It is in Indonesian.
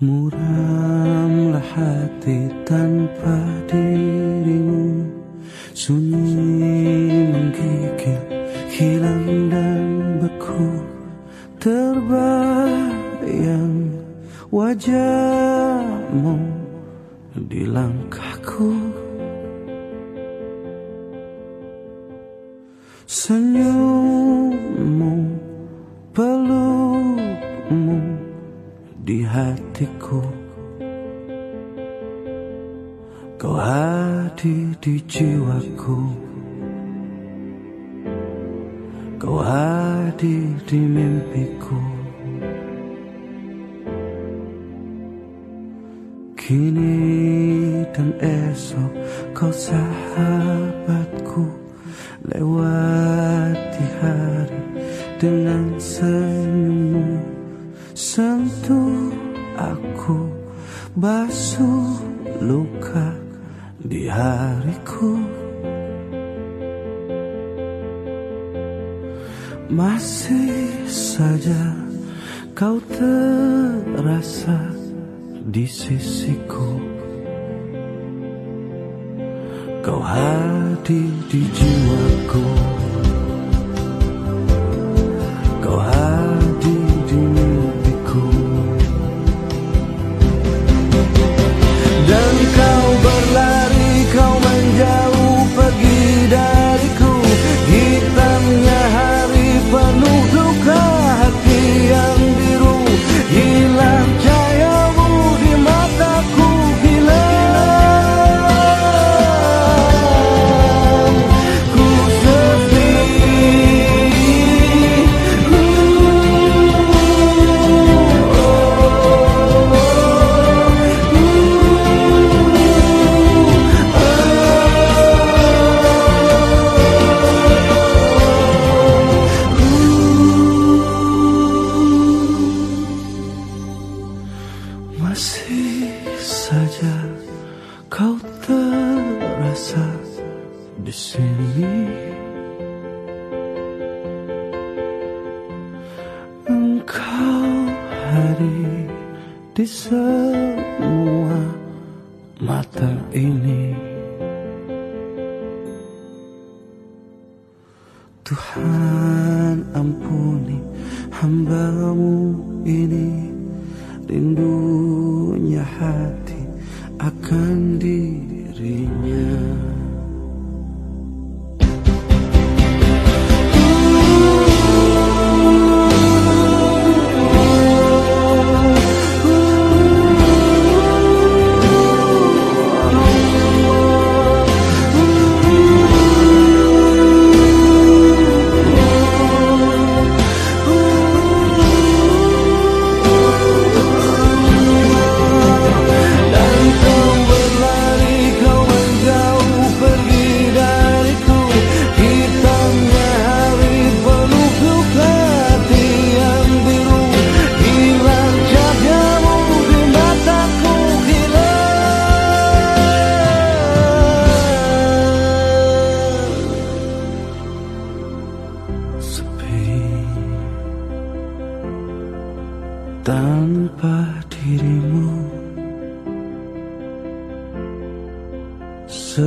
Muramlah hati tanpa dirimu. Sunyi menggigil Hilang dan beku. Terbayang wajahmu Di langkahku. Senyummu hatiku. Kau hadir di jiwaku. Kau hadir di mimpiku. Kini dan esok kau sahabatku Lewati hari dengan senyummu basuh luka di hariku. Masih saja kau terasa di sisiku. Kau hadir di jiwaku terasa di sini. Engkau hadir di semua mata ini. Tuhan ampuni hambamu ini Rindunya hati akan dirinya tanpa dirimu. Se